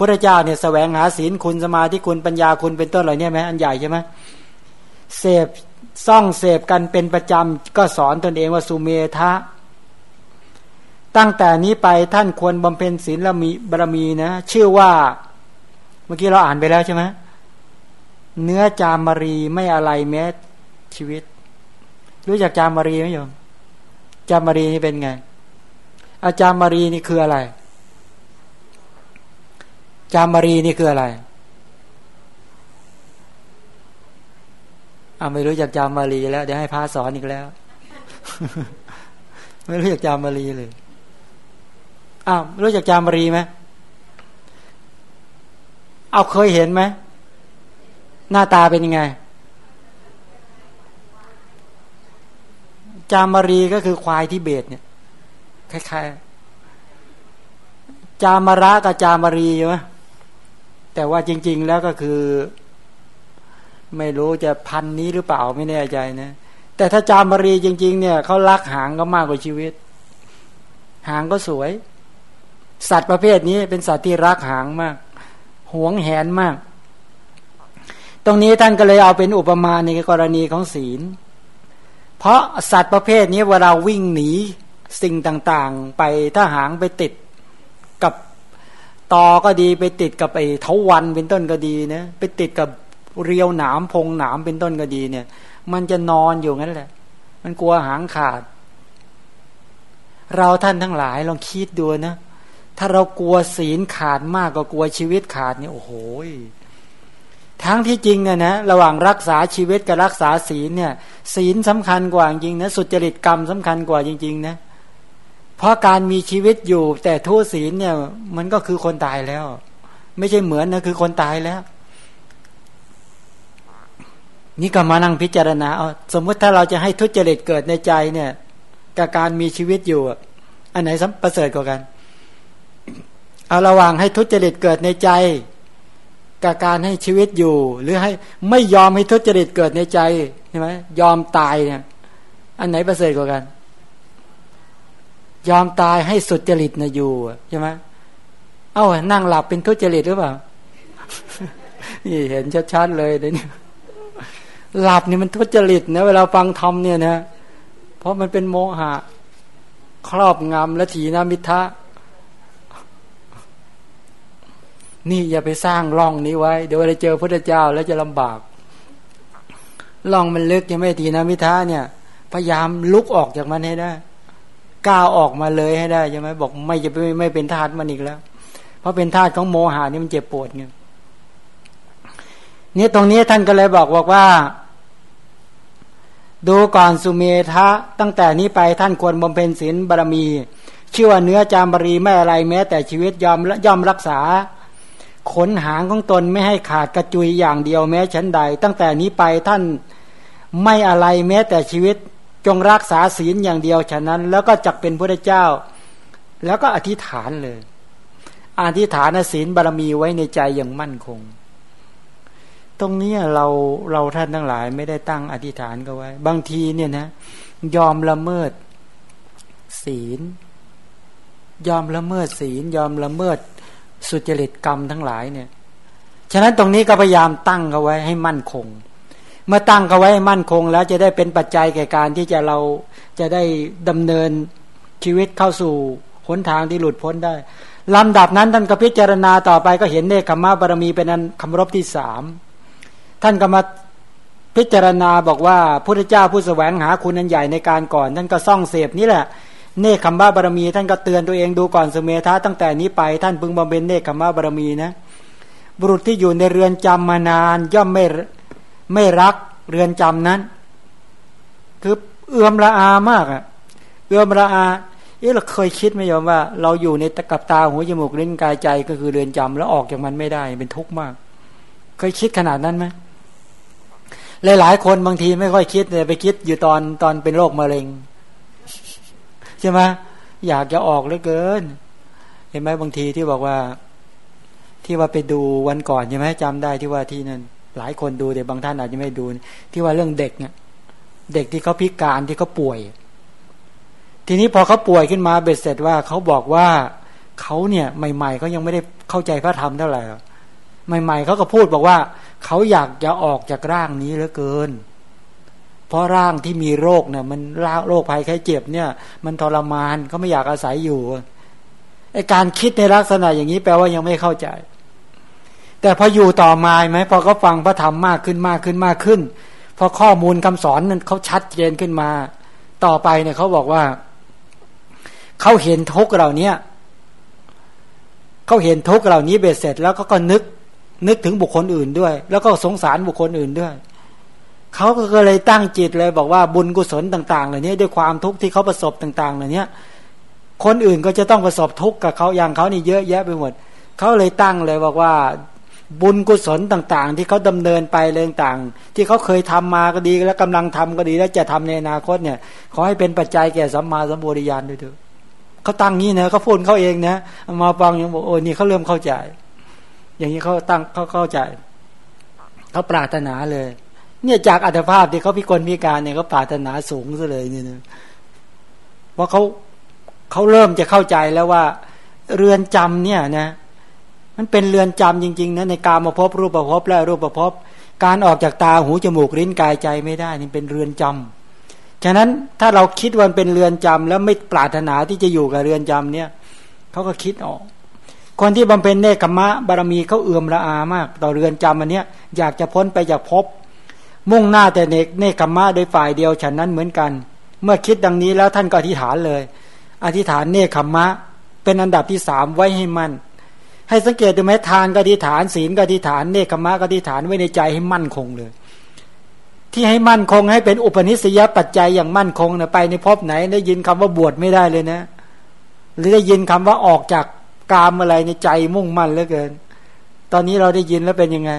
พระเจ้าเนี่ยแสวงหาศีลคุณสมาธิคุณปัญญาคุณเป็นต้นเหล่านี้ไหมอันใหญ่ใช่ไหมเสพซ่องเสพกันเป็นประจำก็สอนตนเองว่าสุเมธะตั้งแต่นี้ไปท่านควรบำเพ็ญศีลละมีบารมีนะ ชื่อว่าเมื่อกี้เราอ่านไปแล้วใช่ไหมเนื้อจามารีไม่อะไรแม้ชีวิต รู้จักจามารีไหมโยมจามารีนี่เป็นไงอาจารย์มารีนี่คืออะไร จามารีนี่คืออะไรอาไม่รู้จักจามารีแล้วเดี๋ยวให้พาสอนอีกแล้ว ไม่รู้จักจามารีเลยอ้าวรู้จักจามารีไหมเอาเคยเห็นไหมหน้าตาเป็นยังไง จามารีก็คือควายที่เบตเนี่ยคล้ายๆจามาระกับจามารีใช่ไหม แต่ว่าจริง ๆ แล้วก็คือ ไม่รู้จะพันนี้หรือเปล่าไม่แน่ใจนะแต่ถ้าจามารีจริง ๆ เนี่ยเขารักหางก็มากกว่าชีวิต หางก็สวย สัตว์ประเภทนี้เป็นสัตว์ที่รักหางมาก หวงแหนมาก ตรงนี้ท่านก็เลยเอาเป็นอุปมาในกรณีของศีล เพราะสัตว์ประเภทนี้เวลาวิ่งหนีสิ่งต่างๆ ไปถ้าหางไปติดกับ ตอก็ดีไปติดกับไอ้เถาวันเป็นต้นก็ดีนะไปติดกับเรียวหนามพงหนามเป็นต้นก็ดีเนี่ย มันจะนอนอยู่งั้นแหละ มันกลัวหางขาด เราท่านทั้งหลายลองคิดดูนะถ้าเรากลัวศีลขาดมากก็กลัวชีวิตขาดเนี่ยโอ้โหทั้งที่จริงเนี่ยนะระหว่างรักษาชีวิตกับรักษาศีลเนี่ย ศีลสำคัญกว่าจริงนะสุจริตกรรมสำคัญกว่าจริง ๆ นะ เพราะการมีชีวิตอยู่ แต่ทุศีลเนี่ย มันก็คือคนตายแล้ว ไม่ใช่เหมือนนะคือคนตายแล้ว นี่ก็มานั่งพิจารณาเอาสมมติถ้าเราจะให้ทุจริตเกิดในใจเนี่ยกับการมีชีวิตอยู่อันไหนสัมประเสริฐกว่ากัน เอาระหว่างให้ทุจริตเกิดในใจ กับการให้ชีวิตอยู่ หรือให้ไม่ยอมให้ทุจริตเกิดในใจใช่ไหมยอมตายเนี่ย อันไหนประเสริฐกว่ากัน ยอมตายให้สุดจริตนะอยู่ใช่ไหมเอ้านั่งหลับเป็นทุจริตหรือเปล่านี่เห็นชัดๆเลยเดี๋ยวนี้หลับนี่มันทุจริตนะเวลาฟังธรรมเนี่ยนะเพราะมันเป็นโมหะ ครอบงำและถีนามิทะนี่อย่าไปสร้างร่องนี้ไว้ เดี๋ยวเราเจอพระเจ้าแล้วจะลำบากร่องมันลึกยังไม่ถีนามิทะเนี่ย พยายามลุกออกจากมันให้ได้ ก้าวออกมาเลยให้ได้ใช่ไหมบอกไม่จะไม่ไม่เป็นทาสมันอีกแล้ว เพราะเป็นทาสของโมหานี่มันเจ็บปวดไงนี่ตรงนี้ท่านก็เลยบอกบอกว่า ดูก่อนสุเมธะตั้งแต่นี้ไปท่านควรบำเพ็ญศีลบารมี ชื่อว่าเนื้อจามบรีไม่อะไรแม้ แต่ชีวิตยอมย่อมรักษา ขนหางของตนไม่ให้ขาดกระจุยอย่างเดียวแม้ชั้นใด ตั้งแต่นี้ไปท่านไม่อะไรแม้แต่ชีวิต จงรักษาศีลอย่างเดียวฉะนั้น แล้วก็จักเป็นพระเจ้า แล้วก็อธิษฐานเลย อธิษฐานศีลบารมีไว้ในใจอย่างมั่นคง ตรงนี้เราเราท่านทั้งหลายไม่ได้ตั้งอธิษฐานก็ไว้ บางทีเนี่ยนะ ยอมละเมิด ศีล ยอมละเมิดศีล ยอมละเมิดสุจริตกรรมทั้งหลายเนี่ย ฉะนั้นตรงนี้ก็พยายามตั้งเขาไว้ให้มั่นคง เมื่อตั้งเขาไว้มั่นคง แล้วจะได้เป็นปัจจัยแก่การที่จะเราจะได้ดำเนินชีวิตเข้าสู่หนทางที่หลุดพ้นได้ลำดับนั้นท่านก็พิจารณาต่อไปก็เห็นเนคขมาบารมีเป็นอันคำรบที่สามท่านก็มาพิจารณาบอกว่าพระเจ้าผู้แสวงหาคุณอันใหญ่ในการก่อน ท่านก็ซ่องเสพนี่แหละ เนคขมาบารมี ท่านก็เตือนตัวเองดูก่อนสเมธาตั้งแต่นี้ไป ท่านพึงบำเพ็ญเนคขมาบารมีนะ บุรุษที่อยู่ในเรือนจำมานาน ย่อมไม่ไม่รัก เรือนจำนั้น คือเอื้อมละอามากอะเอื้อมละอา เอ๊ะเราเคยคิดไหมยอมว่า เราอยู่ในตะกับตาหูจมูกลิ้นกายใจก็คือเรือนจำแล้วออกจากมันไม่ได้เป็นทุกข์มาก เคยคิดขนาดนั้นไหมหลายๆคนบางทีไม่ค่อยคิดเลยไปคิดอยู่ตอนตอนเป็นโรคมะเร็งใช่ไหมอยากจะออกเหลือเกิน เห็นไหมบางทีที่บอกว่า ที่ว่าไปดูวันก่อนใช่ไหมจำได้ที่ว่าที่นั่น หลายคนดูแต่บางท่านอาจจะไม่ดู ที่ว่าเรื่องเด็กเนี่ยเด็กที่เขาพิการที่เขาป่วย ทีนี้พอเขาป่วยขึ้นมาเบ็ดเสร็จว่าเขาบอกว่าเขาเนี่ยใหม่ๆเขายังไม่ได้เข้าใจพระธรรมเท่าไหร่ใหม่ ๆเขาก็พูดบอกว่าเขาอยากจะออกจากร่างนี้เหลือเกิน เพราะร่างที่มีโรคเนี่ย มันโรคภัยไข้เจ็บเนี่ย มันทรมานเขาไม่อยากอาศัยอยู่ไอการคิดในลักษณะอย่างนี้แปลว่ายังไม่เข้าใจ แต่พออยู่ต่อมาไหมพอเขาฟังพระธรรมมากขึ้นมากขึ้นมากขึ้น พอข้อมูลคำสอนนั้นเขาชัดเจนขึ้นมา ต่อไปเนี่ยเขาบอกว่าเขาเห็นทุกเหล่านี้เขาเห็นทุกเหล่านี้เบ็ดเสร็จ แล้วก็ก็นึกนึกถึงบุคคลอื่นด้วย แล้วก็สงสารบุคคลอื่นด้วยเขาก็เลยตั้งจิตเลยบอกว่าบุญกุศลต่างๆเหล่านี้ด้วยความทุกข์ที่เขาประสบต่างๆเหล่านี้คนอื่นก็จะต้องประสบทุกข์กับเขาอย่างเขานี่เยอะแยะไปหมดเขาเลยตั้งเลยบอกว่า บุญกุศลต่างๆ ที่เขาดำเนินไปเรื่องต่าง ที่เขาเคยทำมาก็ดีแล้วกำลังทำก็ดี แล้วจะทำในอนาคตเนี่ยขอให้เป็นปัจจัยแก่สัมมาสัมปวิญาณด้วยเถอะเขาตั้งนี้นะเขาพูดเขาเองนะมาฟังอยังบอกโอ้นี่เขาเริ่มเข้าใจ อย่างนี้เขาตั้งเขาเข้าใจเขาปรารถนาเลย เนี่ยจากอัตภาพที่เขาพิกลพิการเนี่ยเขาปรารถนาสูงซะเลยเนี่ยเพราะเขาเขาเริ่มจะเข้าใจแล้วว่า เรือนจำเนี่ยนะ มันเป็นเรือนจำจริงๆนะในการมาพบรูปประพบและรูปประพบการออกจากตาหูจมูกลิ้นกายใจไม่ได้นี่เป็นเรือนจำฉะนั้นถ้าเราคิดว่าเป็นเรือนจำแล้วไม่ปรารถนาที่จะอยู่กับเรือนจำเนี่ยเขาก็คิดออก คนที่บำเพ็ญเนคขมะบารมีเขาเอื่อมละอามาก ต่อเรือนจำอันเนี้ยอยากจะพ้นไปจากภพมุ่งหน้าแต่เนกเนคขมะโดยฝ่ายเดียวฉันนั้นเหมือนกัน เมื่อคิดดังนี้แล้วท่านก็อธิษฐานเลย อธิษฐานเนคขมะ เป็นอันดับที่สามไว้ให้มั่น ให้สังเกตดูไหมทานกติฐานศีลกติฐานเนคขมะกติฐานไว้ในใจให้มั่นคงเลย ที่ให้มั่นคงให้เป็นอุปนิสัยปัจจัยอย่างมั่นคงนะไปในภพไหนได้ยินคำว่าบวชไม่ได้เลยนะ หรือได้ยินคำว่าออกจากกามอะไรในใจมุ่งมั่นเหลือเกิน ตอนนี้เราได้ยินแล้วเป็นยังไง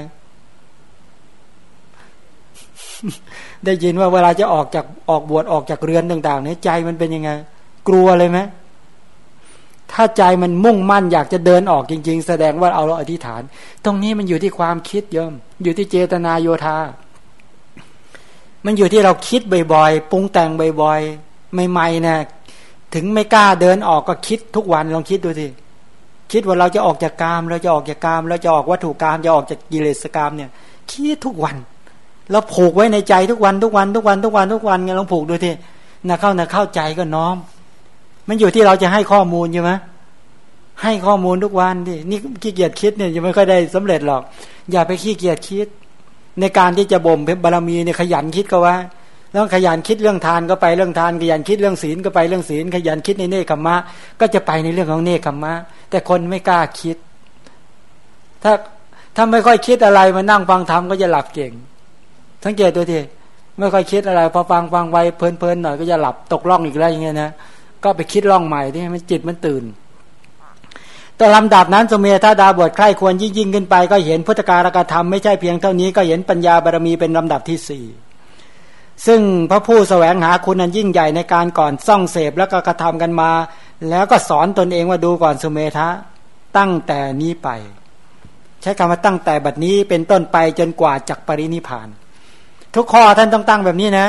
ได้ยินว่าเวลาจะออกจากออกบวชออกจากเรือนต่าง ๆ เนี่ยใจมันเป็นยังไง กลัวเลยไหม ถ้าใจมันมุ่งมั่นอยากจะเดินออกจริง ๆ แสดงว่าเอาเราอธิษฐาน ตรงนี้มันอยู่ที่ความคิดเยิมอยู่ที่เจตนาโยธา มันอยู่ที่เราคิดบ่อยๆปรุงแต่งบ่อยๆใหม่ๆนะถึงไม่กล้าเดินออกก็คิดทุกวันลองคิดดูสิคิดว่าเราจะออกจากกาม เราจะออกจากกามเราจะออกวัตถุกามจะออกจากกิเลสกามเนี่ยคิดทุกวันเราผูกไว้ในใจทุกวันทุกวันทุกวันทุกวันทุกวันไงลองผูกดูทีนะเข้านะเข้าใจก็น้อม มันอยู่ที่เราจะให้ข้อมูลใช่ไหมให้ข้อมูลทุกวันดินี่ขี้เกียจคิดเนี่ยยังไม่ค่อยได้สำเร็จหรอก อย่าไปขี้เกียจคิด ในการที่จะบ่มเพชรบารมีเนี่ยขยันคิดก็ว่าแล้วขยันคิดเรื่องทานก็ไปเรื่องทาน ขยันคิดเรื่องศีลก็ไปเรื่องศีล ขยันคิดในเนคขมะ ก็จะไปในเรื่องของเนคขมะ แต่คนไม่กล้าคิด ถ้าถ้าไม่ค่อยคิดอะไรมานั่งฟังธรรมก็จะหลับเก่ง สังเกตตัวทีไม่ค่อยคิดอะไร พอฟังฟังไวเพลินๆหน่อยก็จะหลับตกล่องอีกแล้วอย่างเงี้ยนะ ก็ไปคิดล่องใหม่ที่มันจิตมันตื่น แต่ลำดับนั้นสมัยถ้าดาบทใคร่ควรยิ่งยิ่งขึ้นไป ก็เห็นพุทธการกธรรมไม่ใช่เพียงเท่านี้ก็เห็นปัญญาบารมีเป็นลำดับที่สี่ซึ่งพระผู้สแสวงหาคุณนั้นยิ่งใหญ่ในการก่อนซ่องเสพแล้วก็กระทำกันมา แล้วก็สอนตนเองว่าดูก่อนสุเมทะตั้งแต่นี้ไป ใช้คำว่าตั้งแต่บัดนี้เป็นต้นไปจนกว่าจักปรินิพาน ทุกข้อท่านต้องตั้งแบบนี้นะ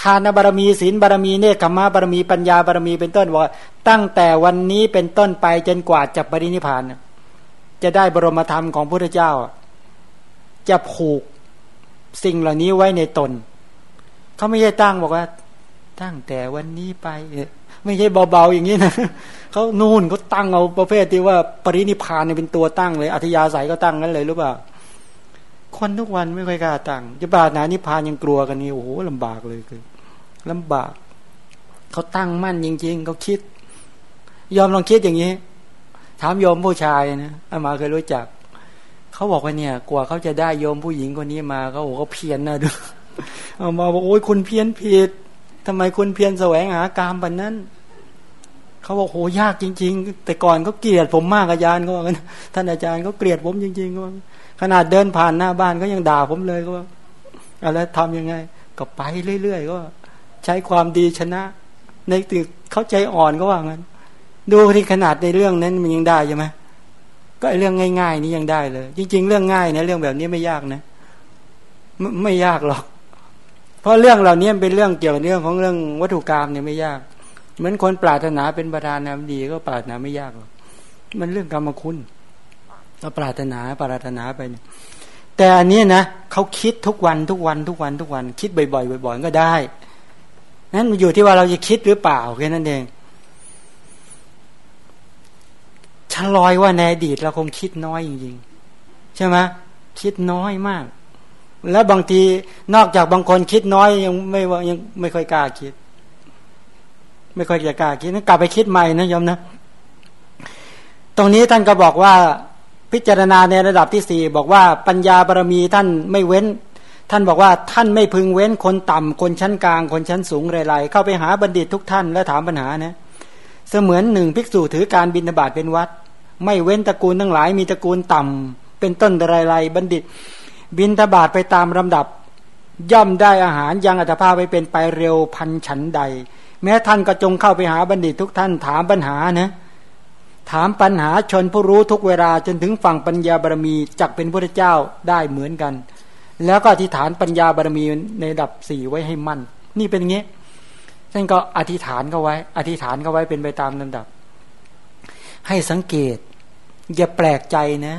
ทานบารมีศีลบารมีเนคขมาบารมีปัญญาบารมีเป็นต้นว่าตั้งแต่วันนี้เป็นต้นไปจนกว่าจะปรินิพานจะได้บรมธรรมของพระพุทธเจ้า จะผูกสิ่งเหล่านี้ไว้ในตน เขาไม่ใช่ตั้งบอกว่า ตั้งแต่วันนี้ไปไม่ใช่เบาๆอย่างนี้นะเขานู่นเขาตั้งเอาประเภทที่ว่าปรินิพานเป็นตัวตั้งเลยอัธยาศัยก็ตั้งนั้นเลยหรือเปล่า คนทุกวันไม่ค่อยกล้าตั้งจะบาดนานิพานยังกลัวกันนี่โอ้โหลำบากเลยคือลำบาก เขาตั้งมั่นจริง ๆเขาคิด ยอมลองคิดอย่างนี้ ถามโยมผู้ชายนะอามาเคยรู้จัก เขาบอกว่าเนี่ย กว่าเขาจะได้โยมผู้หญิงคนนี้มาเขาโอ้เขาเพียนนะดูเอามาบอกโอ้ยคุณเพี้ยนผิดทำไมคุณเพี้ยนแสวงหากามแบบนั้นเขาบอกโหยากจริง ๆ แต่ก่อนเขาเกลียดผมมากอาจารย์ก็ว่ากันท่านอาจารย์เขาเกลียดผมจริงๆก็ ขนาดเดินผ่านหน้าบ้านก็ยังด่าผมเลยก็ว่าอะไรทำยังไง ก็ไปเรื่อยๆก็ใช้ความดีชนะ ในตึกเขาใจอ่อนก็ว่างั้น ดูที่ขนาดในเรื่องนั้นมันยังได้ใช่ไหมก็เรื่องง่าย ๆ นี้ยังได้เลย จริง ๆ เรื่องง่ายนะเรื่องแบบนี้ไม่ยากนะไม่ไม่ยากหรอก เพราะเรื่องเหล่านี้เป็นเรื่องเกี่ยวกับเรื่องของเรื่องวัตถุกรรมเนี่ยไม่ยาก เหมือนคนปรารถนาเป็นประธานาธิบดีก็ปรารถนาไม่ยากหรอกมันเรื่องกรรมคุณ เราปรารถนาปรารถนาไปเนี่ยแต่อันนี้นะเขาคิดทุกวันทุกวันทุกวันทุกวัน คิดบ่อยๆบ่อยๆก็ได้นั้นอยู่ที่ว่าเราจะคิดหรือเปล่าแค่นั้นเองฉันลอยว่าในอดีตเราคงคิดน้อยจริงๆใช่ไหมคิดน้อยมาก แล้วบางทีนอกจากบางคนคิดน้อยยังไม่ว่ายังไม่ค่อยกล้าคิด ไม่ค่อยจะกล้าคิดนั้นกลับไปคิดใหม่นะยมนะ ตรงนี้ท่านก็บอกว่า พิจารณาในระดับที่สี่บอกว่าปัญญาบารมีท่านไม่เว้น ท่านบอกว่าท่านไม่พึงเว้นคนต่ำคนชั้นกลาง คนชั้นสูงไรๆเข้าไปหาบัณฑิตทุกท่านและถามปัญหานะเสมือนหนึ่งภิกษุถือการบินบาตเป็นวัด ไม่เว้นตระกูลทั้งหลายมีตระกูลต่ำเป็นต้นไรๆบัณฑิต บินทบาทไปตามลำดับ ย่อมได้อาหารยังอัตภาพไปเป็นไปเร็วพันฉันใด แม้ท่านก็จงเข้าไปหาบัณฑิตทุกท่านถามปัญหานะ ถามปัญหาชนผู้รู้ทุกเวลาจนถึงฝั่งปัญญาบารมีจักเป็นพระเจ้าได้เหมือนกัน แล้วก็อธิษฐานปัญญาบารมีในดับสี่ไว้ให้มั่น นี่เป็นงี้ท่านก็อธิษฐานเขาไว้ อธิษฐานเขาไว้เป็นไปตามลำดับ ให้สังเกต อย่าแปลกใจนะ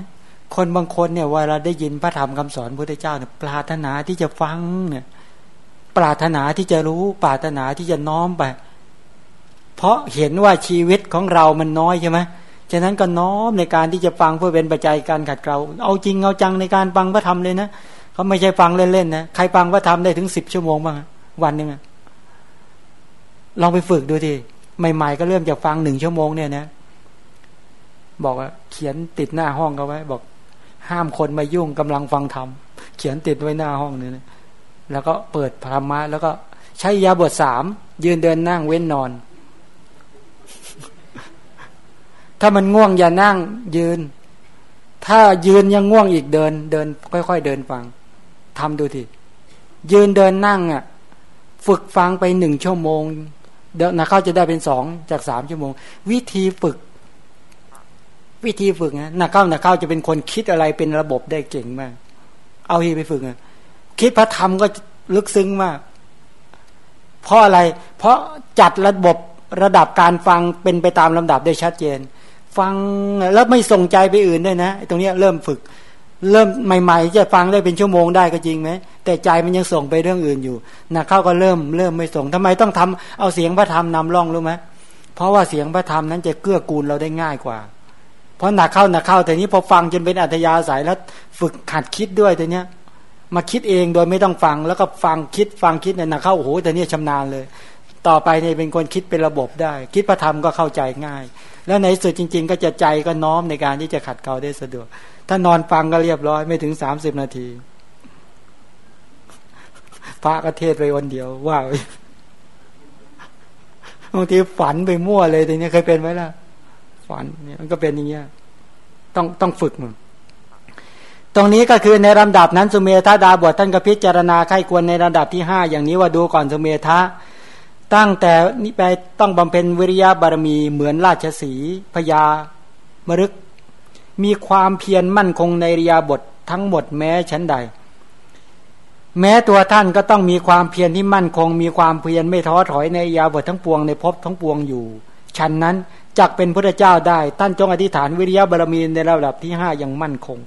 คนบางคนเนี่ยเวลาได้ยินพระธรรมคำสอนพระเจ้าเนี่ยปรารถนาที่จะฟังเนี่ยปรารถนาที่จะรู้ ปรารถนาที่จะน้อมไป เพราะเห็นว่าชีวิตของเรามันน้อยใช่ไหมฉะนั้นก็น้อมในการที่จะฟังเพื่อเป็นปัจจัยการขัดเกลาเอาจริงเอาจังในการฟังพระธรรมเลยนะเขาไม่ใช่ฟังเล่นๆนะใครฟังพระธรรมได้ถึงสิบชั่วโมงบ้างวันหนึ่งลองไปฝึกดูทีใหม่ๆก็เริ่มจากฟังหนึ่งชั่วโมงเนี่ยนะบอกว่าเขียนติดหน้าห้องเขาไว้ บอก ห้ามคนมายุ่งกำลังฟังธรรมเขียนติดไว้หน้าห้องนี่นะแล้วก็เปิดธรรมะแล้วก็ใช้ยาบทสามยืนเดินนั่งเว้นนอน ถ้ามันง่วงอย่านั่งยืน ถ้ายืนยังง่วงอีกเดิน เดิน ค่อย ๆ เดินฟังทำดูทียืนเดินนั่งอะ ฝึกฟังไปหนึ่งชั่วโมง เดี๋ยวนะเข้าจะได้เป็นสองจากสามชั่วโมง วิธีฝึก วิธีฝึกนะนักเข้านักเข้าจะเป็นคนคิดอะไรเป็นระบบได้เก่งมาก เอาทีไปฝึกอะคิดพระธรรมก็ลึกซึ้งมาก เพราะอะไร เพราะจัดระบบระดับการฟังเป็นไปตามลำดับได้ชัดเจน ฟังแล้วไม่ส่งใจไปอื่นด้วยนะตรงนี้เริ่มฝึก เริ่มใหม่ๆจะฟังได้เป็นชั่วโมงได้ก็จริงไหมแต่ใจมันยังส่งไปเรื่องอื่นอยู่นะเข้าก็เริ่มเริ่มไม่ส่งทำไมต้องทำเอาเสียงพระธรรมนำร่องรู้ไหมเพราะว่าเสียงพระธรรมนั้นจะเกื้อกูลเราได้ง่ายกว่า เพราะหนักเข้าหนักเข้าแต่นี้พอฟังจนเป็นอัธยาศัยแล้วฝึกขัดคิดด้วยแต่เนี้ยมาคิดเองโดยไม่ต้องฟังแล้วก็ฟังคิดฟังคิดเนี่ยหนักเข้าโอ้โหแต่เนี้ยชำนาญเลย ต่อไปเนี่ยเป็นคนคิดเป็นระบบได้ คิดพระธรรมก็เข้าใจง่าย แล้วในสุดจริง ๆ ก็จะใจก็น้อมในการที่จะขัดเกลาได้สะดวก ถ้านอนฟังก็เรียบร้อยไม่ถึงสามสิบนาที พระก็เทศไปวันเดียวว่าบางทีฝันไปมั่วเลยแต่นี้เคยเป็นไหมล่ะ ฝันเนี่ยมันก็เป็นอย่างเงี้ยต้องต้องฝึกมันตรงนี้ก็คือในลำดับนั้นสุเมธาดาบทท่านก็พิจารณาไข้ควรในระดับที่ห้าอย่างนี้ว่าดูก่อนสุเมธา ตั้งแต่นี้ไปต้องบำเพ็ญวิริยะบารมีเหมือนราชสีพญามรึก มีความเพียรมั่นคงในริยาบททั้งหมดแม้ชั้นใด แม้ตัวท่านก็ต้องมีความเพียรที่มั่นคง มีความเพียรไม่ท้อถอยในริยาบททั้งปวงในภพทั้งปวงอยู่ฉันนั้นจักเป็นพระเจ้าได้ท่านจงอธิษฐานวิริยะบารมีในระดับที่ห้าอย่างมั่นคง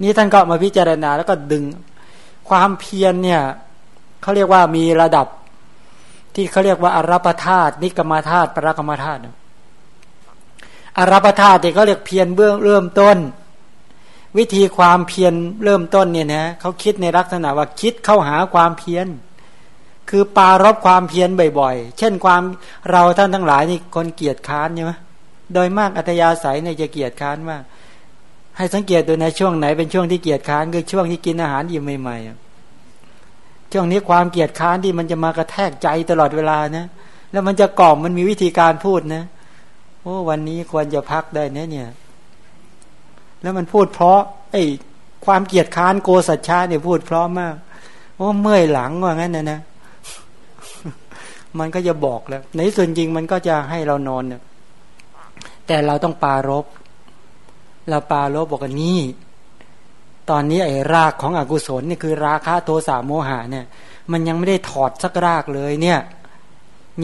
นี่ท่านก็มาพิจารณาแล้วก็ดึงความเพียรเนี่ยเขาเรียกว่ามีระดับ ที่เขาเรียกว่าอารัปธาตุนิกรรมธาตุปรกรรมธาตุอารัปธาตุที่เขาเรียกเพียรเบื้องเริ่มต้น วิธีความเพียรเริ่มต้นเนี่ยนะเขาคิดในลักษณะว่าคิดเข้าหาความเพียรคือปารบความเพียรบ่อยๆ เช่นความเราท่านทั้งหลายนี่คนเกียจค้านใช่ไหมโดยมากอัตยาศัยในจะเกียจค้านมาก ให้สังเกตดูในช่วงไหนเป็นช่วงที่เกียจค้านคือช่วงที่กินอาหารอิ่มใหม่ๆ ช่วงนี้ความเกียดค้านที่มันจะมากระแทกใจตลอดเวลานะ แล้วมันจะกล่อมมันมีวิธีการพูดนะโอ้วันนี้ควรจะพักได้เนี่ยเนี่ย แล้วมันพูดเพราะ ไอ้ความเกียดค้านโกสัจชาเนี่ยพูดเพราะมากโอ้เมื่อยหลังว่างั้นนะนะ มันก็จะบอกแล้ว ในส่วนจริงมันก็จะให้เรานอนเนี่ยแต่เราต้องปารบเราปารบบอกว่านี่ ตอนนี้ไอ้รากของอกุศลนี่คือราคะโทสะโมหะเนี่ย มันยังไม่ได้ถอดสักรากเลยเนี่ย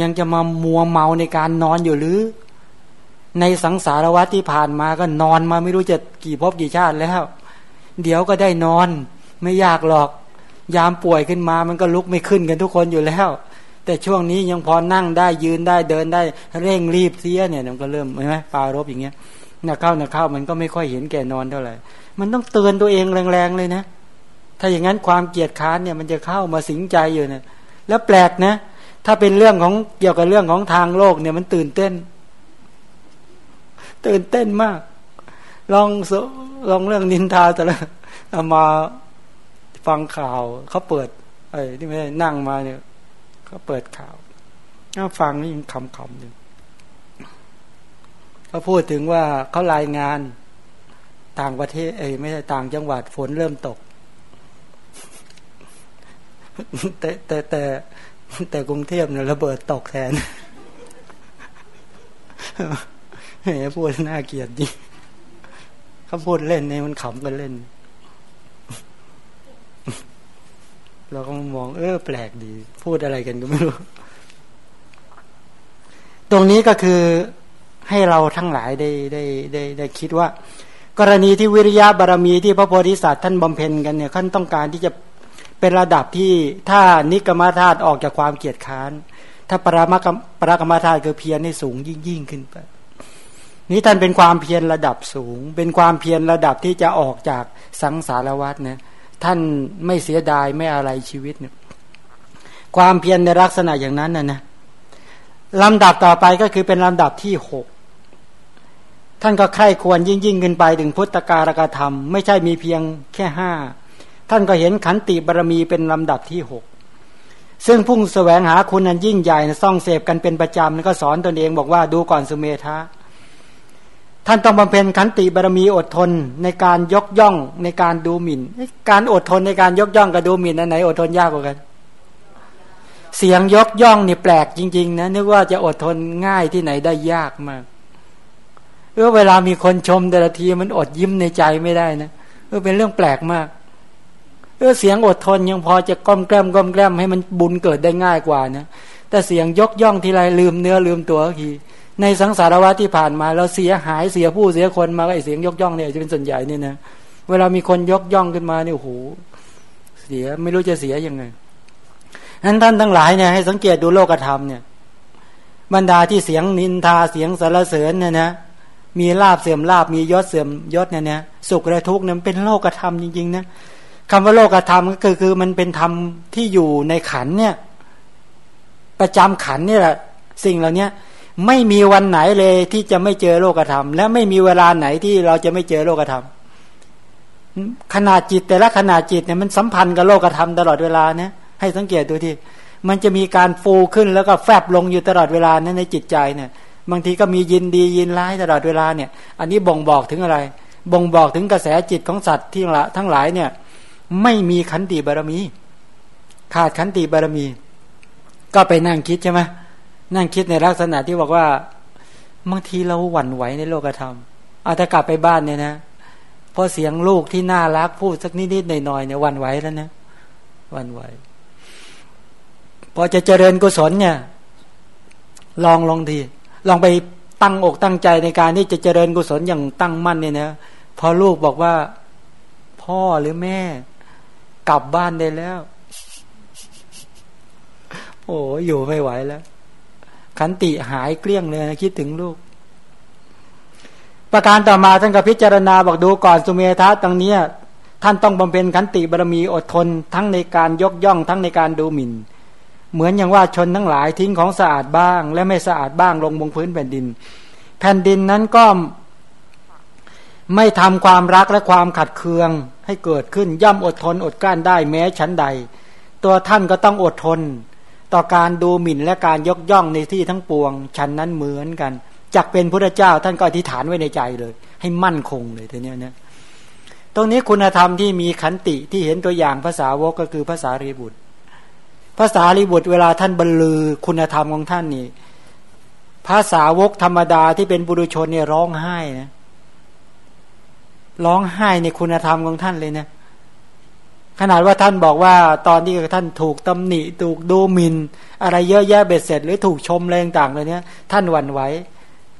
ยังจะมามัวเมาในการนอนอยู่หรือ ในสังสารวัฏที่ผ่านมาก็นอนมาไม่รู้จะกี่ภพกี่ชาติแล้ว เดี๋ยวก็ได้นอน ไม่ยากหรอก ยามป่วยขึ้นมามันก็ลุกไม่ขึ้นกันทุกคนอยู่แล้ว แต่ช่วงนี้ยังพอนั่งได้ยืนได้เดินได้เร่งรีบเสียเนี่ยมันก็เริ่มเห็นไหมปารบอย่างเงี้ย นักเข้านักเข้ามันก็ไม่ค่อยเห็นแก่นอนเท่าไหร่ มันต้องเตือนตัวเองแรงๆเลยนะ ถ้าอย่างนั้นความเกียดค้านเนี่ยมันจะเข้ามาสิงใจอยู่เนี่ย แล้วแปลกนะ ถ้าเป็นเรื่องของเกี่ยวกับเรื่องของทางโลกเนี่ยมันตื่นเต้น ตื่นเต้นมาก ลองลองเรื่องนินทาแต่ละเอามาฟังข่าวเขาเปิด ไอ้ที่ไม่ได้นั่งมาเนี่ยเขาเปิดข่าวถ้าฟังนี่ยังคำคำหนึ่ง เขาพูดถึงว่าเขารายงานต่างประเทศเอ้ไม่ใช่ต่างจังหวัดฝนเริ่มตก แต่แต่แต่แต่กรุงเทพเนี่ยระเบิดตกแทนเฮ้พูดน่าเกลียดจริงเขาพูดเล่นเนี่ยมันขำกันเล่น เราก็มอง เออ แปลกดี พูดอะไรกันก็ไม่รู้ ตรงนี้ก็คือ ให้เราทั้งหลายได้ได้ได้ได้คิดว่า กรณีที่วิริยะบารมีที่พระโพธิสัตว์ท่านบำเพ็ญกันเนี่ยท่านต้องการที่จะเป็นระดับที่ถ้านิกรรมธาตุออกจากความเกียจค้าน ถ้าปรามกรรมปรากรรมธาตุคือเพียรให้สูงยิ่งยิ่งขึ้นไปนี้ท่านเป็นความเพียรระดับสูง เป็นความเพียรระดับที่จะออกจากสังสารวัฏเนะท่านไม่เสียดายไม่อะไรชีวิตเนี่ยความเพียรในลักษณะอย่างนั้นนะนะลำดับต่อไปก็คือเป็นลำดับที่หก ท่านก็ใคร่ควรยิ่งยิ่งขึ้นไปถึงพุทธการกธรรม ไม่ใช่มีเพียงแค่ห้าท่านก็เห็นขันติบารมีเป็นลำดับที่หกซึ่งพุ่งแสวงหาคุณอันยิ่งใหญ่ซ่องเสพกันเป็นประจำแล้วก็สอนตนเองบอกว่าดูก่อนสุเมธะท่านต้องบำเพ็ญขันติบารมีอดทนในการยกย่องในการดูหมิ่น การอดทนในการยกย่องกับดูหมิ่นอันไหนอดทนยากกว่ากัน เสียงยกย่องนี่แปลกจริง ๆ นะนึกว่าจะอดทนง่ายที่ไหนได้ยากมาก เออเวลามีคนชมแต่ละทีมันอดยิ้มในใจไม่ได้นะเออเป็นเรื่องแปลกมาก เออเสียงอดทนยังพอจะก้มแกล้มก้มแกล้มให้มันบุญเกิดได้ง่ายกว่านะแต่เสียงยกย่องทีไรลืมเนื้อลืมตัวทีในสังสารวัฏที่ผ่านมา เราเสียหายเสียผู้เสียคนมาไอเสียงยกย่องเนี่ยจะเป็นส่วนใหญ่เนี่ยนะเวลามีคนยกย่องขึ้นมาเนี่ยโอ้โหเสียไม่รู้จะเสียยังไงนั้นท่านทั้งหลายเนี่ยให้สังเกตดูโลกธรรมเนี่ย บรรดาที่เสียงนินทาเสียงสารเสริญเนี่ยนะ มีลาบเสื่อมลาบมียศเสื่อมยศเนี่ยเนะสุขและทุกข์เนี่ยเป็นโลกธรรมจริงๆนะคำว่าโลกธรรมก็คือคือมันเป็นธรรมที่อยู่ในขันเนี่ย ประจำขันนี่แหละสิ่งเหล่านี้ไม่มีวันไหนเลยที่จะไม่เจอโลกธรรม และไม่มีเวลาไหนที่เราจะไม่เจอโลกธรรมขนาดจิตแต่ละขนาดจิตเนี่ยมันสัมพันธ์กับโลกธรรมตลอดเวลาเนี่ยให้สังเกตดูที่มันจะมีการฟูขึ้นแล้วก็แฟบลงอยู่ตลอดเวลานในจิตใจเนี่ย บางทีก็มียินดียินร้ายตลอดเวลาเนี่ย อันนี้บ่งบอกถึงอะไร บ่งบอกถึงกระแสจิตของสัตว์ที่ละทั้งหลายเนี่ย ไม่มีขันติบารมี ขาดขันติบารมี ก็ไปนั่งคิดใช่ไหมนั่งคิดในลักษณะที่บอกว่าบางทีเราหวั่นไหวในโลกธรรมอาจจะกลับไปบ้านเนี่ยนะพอเสียงลูกที่น่ารักพูดสักนิดๆหน่อยๆเนี่ยวันไหวแล้วนะวันไหวพอจะเจริญกุศลเนี่ย ลองลองที ลองไปตั้งอกตั้งใจในการที่จะเจริญกุศลอย่างตั้งมั่นเนี่ยนะพอลูกบอกว่า พ่อหรือแม่ กลับบ้านได้แล้ว โอ้อยู่ไม่ไหวแล้ว ขันติหายเกลี้ยงเลยนะคิดถึงลูก ประการต่อมาท่านก็พิจารณาบอกดูก่อนสุเมธะตรงนี้ท่านต้องบำเพ็ญขันติบารมีอดทน ทั้งในการยกย่อง ทั้งในการดูหมิน่น เหมือนอย่างว่าชนทั้งหลายทิ้งของสะอาดบ้าง และไม่สะอาดบ้างลงบนพื้นแผ่นดิน แผ่นดินนั้นก็ไม่ทำความรักและความขัดเคืองให้เกิดขึ้นย่อมอดทนอดกลั้นได้แม้ชั้นใด ตัวท่านก็ต้องอดทน ต่อการดูหมิ่นและการยกย่องในที่ทั้งปวงชั้นนั้นเหมือนกันจักเป็นพระเจ้าท่านก็อธิษฐานไว้ในใจเลย ให้มั่นคงเลยทีนี้นะตรงนี้คุณธรรมที่มีขันติที่เห็นตัวอย่างภาษาวกก็คือภาษารีบุตร ภาษารีบุตรเวลาท่านบรรลือคุณธรรมของท่านนี่ภาษาวกธรรมดาที่เป็นบุรุชนเนี่ยร้องไห้นะร้องไห้ในคุณธรรมของท่านเลยนะขนาดว่าท่านบอกว่าตอนที่ท่านถูกตำหนิถูกดูหมิน อะไรเยอะแยะเบ็ดเสร็จ หรือถูกชมอะไรต่างเลยเนี้ยท่านหวั่นไหว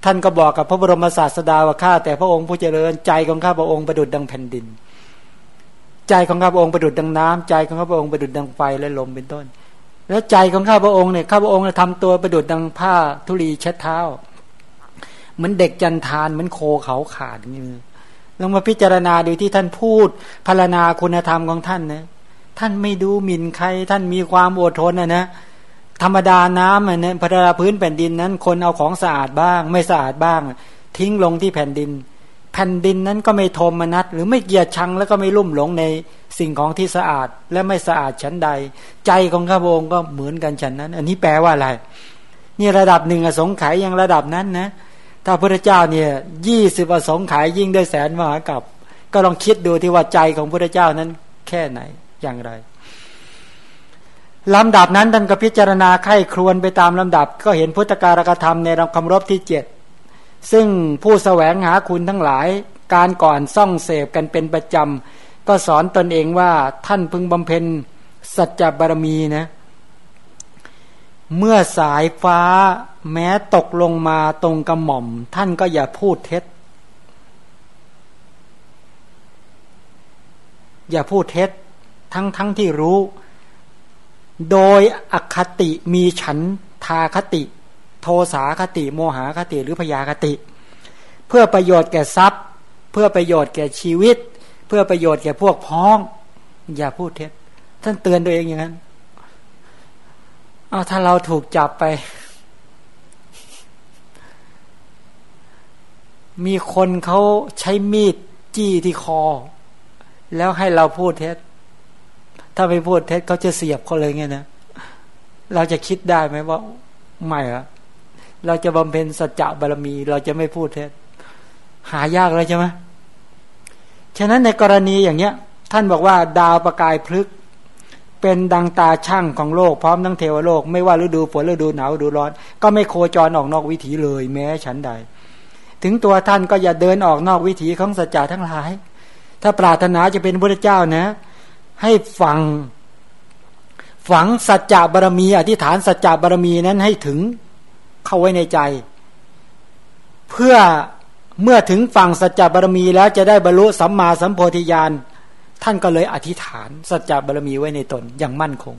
ท่านก็บอกกับพระบรมศาสดาว่าข้าแต่พระองค์ผู้เจริญใจของข้าพระองค์ประดุดดังแผ่นดิน ใจของข้าพระองค์ประดุดดังน้ำใจของข้าพระองค์ประดุดดังไฟและลมเป็นต้น แล้วใจของข้าพระองค์เนี่ยข้าพระองค์ทำตัวประดุดดังผ้าธุลีเช็ดเท้า เหมือนเด็กจันทานเหมือนโคเขาขาดนี่ลองมาพิจารณาดูที่ท่านพูดพารณาคุณธรรมของท่านนะท่านไม่ดูหมิ่นใคร ท่านมีความอดทนนะนะธรรมดาน้ำเนี่ยพัฒนาพื้นแผ่นดินนั้น คนเอาของสะอาดบ้าง ไม่สะอาดบ้าง ทิ้งลงที่แผ่นดิน แผ่นดินนั้นก็ไม่โทมนัดหรือไม่เกียดชังแล้วก็ไม่ลุ่มหลงในสิ่งของที่สะอาดและไม่สะอาดชั้นใด ใจของข้าพงค์ก็เหมือนกันฉันนั้น อันนี้แปลว่าอะไร นี่ระดับหนึ่งอสงไขยยังระดับนั้นนะ ถ้าพระเจ้าเนี่ยยี่สิบอสงไขยยิ่งได้แสนมหากับ ก็ลองคิดดูที่ว่าใจของพระเจ้านั้น แค่ไหนอย่างไรลำดับนั้นท่านก็พิจารณาไข้ครวนไปตามลำดับ ก็เห็นพุทธการกธรรมในคำรบที่เจ็ด ซึ่งผู้สแสวงหาคุณทั้งหลาย การก่อนซ่องเสพกันเป็นประจำ ก็สอนตนเองว่าท่านพึงบำเพ็ญสัจจบารมีนะ เมื่อสายฟ้าแม้ตกลงมาตรงกระหม่อม ท่านก็อย่าพูดเท็จ อย่าพูดเท็จ ทั้งทั้งที่รู้ โดยอคติมีฉันทาคติ โทสาคติโมหาคติหรือพยาคติ เพื่อประโยชน์แก่ทรัพย์ เพื่อประโยชน์แก่ชีวิต เพื่อประโยชน์แก่พวกพ้อง อย่าพูดเท็จท่านเตือนตัวเองอย่างนั้นเอาถ้าเราถูกจับไป มีคนเขาใช้มีดจี้ที่คอ แล้วให้เราพูดเท็จ ถ้าไปพูดเท็จเขาจะเสียบเขาเลยไงนะเราจะคิดได้ไหมว่า ไม่อะ เราจะบำเพ็ญสัจจะบารมี เราจะไม่พูดเท็จหายากเลยใช่ไหมฉะนั้นในกรณีอย่างเนี้ย ท่านบอกว่าดาวประกายพลึก เป็นดังตาช่างของโลกพร้อมทั้งเทวโลก ไม่ว่าฤดูฝนฤดูหนาวฤดูร้อน ก็ไม่โคจรออกนอกวิถีเลยแม้ฉันใด ถึงตัวท่านก็อย่าเดินออกนอกวิถีของสัจจะทั้งหลาย ถ้าปรารถนาจะเป็นพระเจ้านะ ให้ฝังฝังสัจจะบารมี อธิษฐานสัจจะบารมีนั้นให้ถึง เข้าไว้ในใจ เพื่อเมื่อถึงฝั่งสัจจะบารมีแล้วจะได้บรรลุสัมมาสัมโพธิญาณท่านก็เลยอธิษฐาน สัจจะบารมีไว้ในตนอย่างมั่นคง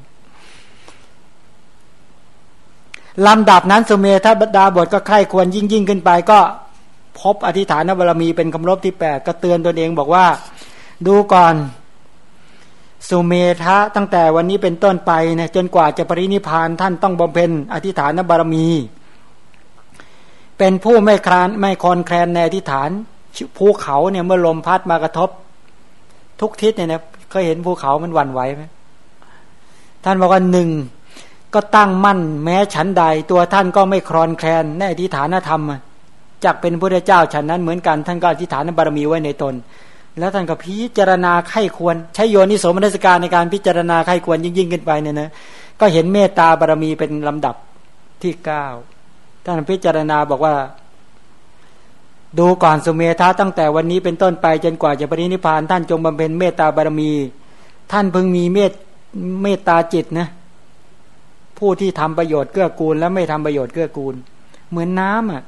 ลำดับนั้นสุเมธาบดาบทก็ใคร่ควรยิ่งยิ่งขึ้นไปก็พบอธิษฐานบารมีเป็นคำรบที่แปดก็เตือนตนเองบอกว่า ดูก่อน สุเมธะตั้งแต่วันนี้เป็นต้นไปนะจนกว่าจะปรินิพานท่านต้องบำเพ็ญอธิษฐานบารมี เป็นผู้ไม่คลานไม่คอนแคลนในอธิษฐานภูเขาเนี่ยเมื่อลมพัดมากระทบ ทุกทิศเนี่ยนะเคยเห็นภูเขามันหวั่นไหวไหมท่านบอกว่าหนึ่งก็ตั้งมั่น แม้ฉันใด ตัวท่านก็ไม่คลอนแคลนในอธิฐานธรรมจักเป็นพระเจ้าฉันนั้นเหมือนกันท่านก็อธิษฐานบารมีไว้ในตน แล้วท่านก็พิจารณาไข้ควร ใช้โยนิโสมนัสการในการพิจารณาไข้ควรยิ่งยิ่งขึ้นไปเนี่ยนะก็เห็นเมตตาบารมีเป็นลำดับที่เก้า ท่านพิจารณาบอกว่า ดูก่อนสุเมธาตั้งแต่วันนี้เป็นต้นไปจนกว่าจะปรินิพาน ท่านจงบำเพ็ญเมตตาบารมี ท่านพึงมีเมตเมตตาจิตนะ ผู้ที่ทำประโยชน์เกื้อกูล และไม่ทำประโยชน์เกื้อกูล เหมือนน้ำอะ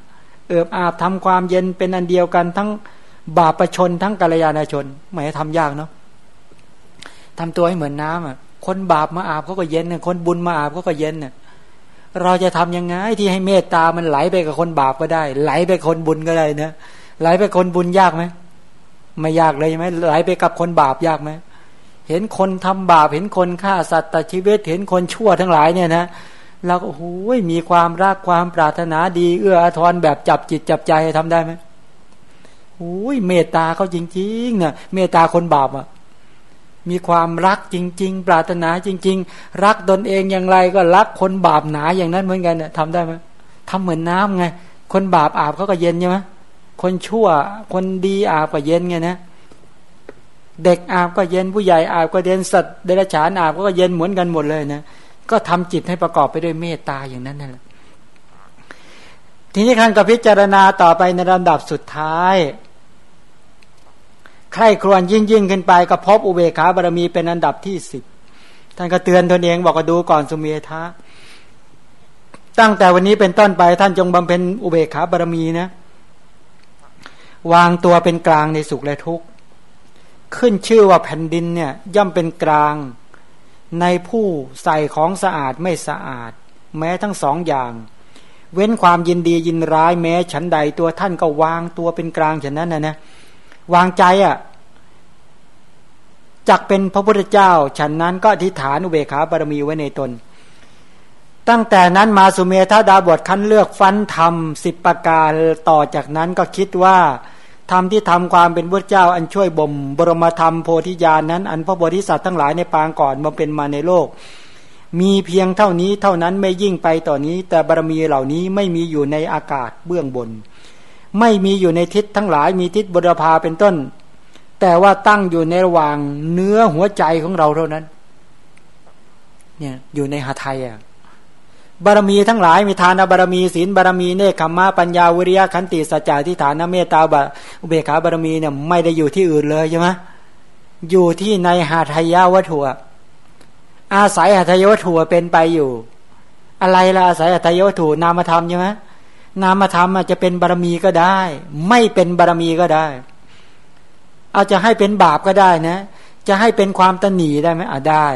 เอิบอาบทำความเย็นเป็นอันเดียวกันทั้งบาปประชนทั้งกัลยาณชนหมายทำยากเนาะทำตัวให้เหมือนน้ำอะ คนบาปมาอาบเขาก็เย็นเนี่ยคนบุญมาอาบเขาก็เย็นเนี่ย เราจะทํำยังไงที่ให้เมตตามันไหลไปกับคนบาปก็ได้ ไหลไปคนบุญก็ได้นะไหลไปคนบุญยากไหมไม่ยากเลยไหมไหลไปกับคนบาปยากไหมเห็นคนทำบาปเห็นคนฆ่าสัตว์ตัดชีวิตเห็นคนชั่วทั้งหลายเนี่ยนะเราก็โอ้โหมีความรักความปรารถนาดี เอื้ออาทรแบบจับจิตจับใจทำได้ไหมอุ้ยเมตตาเขาจริงๆเนี่ยเมตตาคนบาปอะ มีความรักจริง ๆ ปรารถนาจริง ๆ รักตนเองอย่างไรก็รักคนบาปหนาอย่างนั้นเหมือนกันเนี่ยทำได้ไหมทำเหมือนน้ำไง คนบาปอาบเขาก็เย็นใช่ไหมคนชั่ว คนดีอาบก็เย็นไงนะเด็กอาบก็เย็นผู้ใหญ่อาบก็เย็นสัตว์เดรัจฉานอาบก็เย็นเหมือนกันหมดเลยนะก็ทำจิตให้ประกอบไปด้วยเมตตาอย่างนั้นนั่นแหละทีนี้ท่านก็พิจารณาต่อไปในลำดับสุดท้าย ใครครวญยิ่งยิ่งขึ้นไปก็พบอุเบกขาบารมีเป็นอันดับที่สิบท่านก็เตือนตนเองบอกว่าดูก่อนสุเมธะตั้งแต่วันนี้เป็นต้นไปท่านจงบำเพ็ญอุเบกขาบารมีนะ วางตัวเป็นกลางในสุขและทุกข์ ขึ้นชื่อว่าแผ่นดินเนี่ยย่อมเป็นกลางในผู้ใส่ของสะอาดไม่สะอาด แม้ทั้งสองอย่าง เว้นความยินดียินร้ายแม้ฉันใดตัวท่านก็วางตัวเป็นกลางฉะนั้นนะนะ วางใจอะ่ะจักเป็นพระพุทธเจ้า ฉันนั้นก็อธิษฐานอุเบกขาบารมีไว้ในตน ตั้งแต่นั้นมาสุเมธาดาบทคั้นเลือกฟันธรรมสิบประการต่อจากนั้นก็คิดว่าธรรมที่ทำความเป็นพระเจ้าอันช่วยบ่ม บรมธรรมโพธิญาณนั้น อันพระบริสัททั้งหลายในปางก่อนมาเป็นมาในโลก มีเพียงเท่านี้เท่านั้นไม่ยิ่งไปต่อนนี้ แต่บารมีเหล่านี้ไม่มีอยู่ในอากาศเบื้องบน ไม่มีอยู่ในทิศทั้งหลายมีทิศบุรพาเป็นต้น แต่ว่าตั้งอยู่ในระหว่างเนื้อหัวใจของเราเท่านั้น เนี่ยอยู่ในหาไทยอะบารมีทั้งหลายมีทานบารมีศีลบารมีเนคขมาปัญญาวิริยะขันติสัจจะทิฏฐานเมตตาบะอุเบกขาบารมีเนี่ยไม่ได้อยู่ที่อื่นเลยใช่ไหมอยู่ที่ในหาทายาวัตถุอาศัยหาทายวัตถุเป็นไปอยู่ อะไรล่ะอาศัยหาทายวัตถุนามธรรมใช่ไหม นามธรรมอาจจะเป็นบารมีก็ได้ ไม่เป็นบารมีก็ได้ อาจจะให้เป็นบาปก็ได้นะ จะให้เป็นความตนีได้ไหมอาได้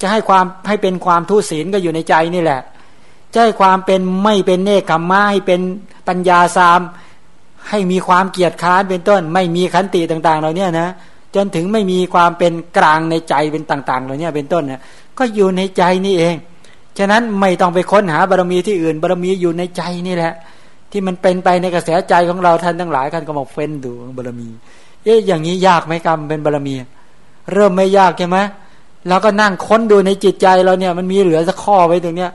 จะให้ความให้เป็นความทุศีลก็อยู่ในใจนี่แหละ จะให้ความเป็นไม่เป็นเนคขมมาให้เป็นปัญญาสามให้มีความเกียรติค้านเป็นต้น ไม่มีขันติต่าง ๆเหล่านี้นะจนถึงไม่มีความเป็นกลางในใจเป็นต่างๆเหล่านี้เป็นต้นเนี่ยก็อยู่ในใจนี่เอง ฉะนั้นไม่ต้องไปค้นหาบารมีที่อื่นบารมีอยู่ในใจนี่แหละ ที่มันเป็นไปในกระแสใจของเราท่านทั้งหลายท่านก็มาเฟ้นดูบารมี เอ๊ะอย่างนี้ยากไหมกรรมเป็นบารมี เริ่มไม่ยากใช่ไหมเราก็นั่งค้นดูในจิตใจเราเนี่ย มันมีเหลือสักข้อไว้ตรงเนี้ย